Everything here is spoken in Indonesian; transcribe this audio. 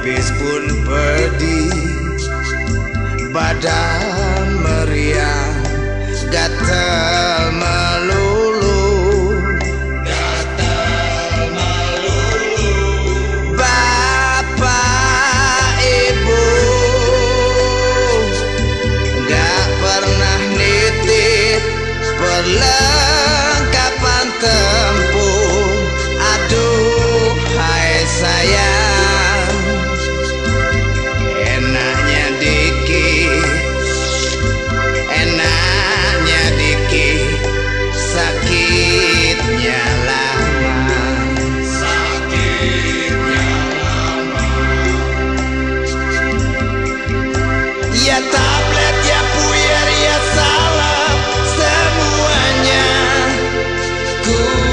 tipis pun pedih. Badan meriang gatel melulu. Gatel melulu Bapak Ibu Gak pernah nitip perlahan ya tablet ya puyer ya salam semuanya. Ku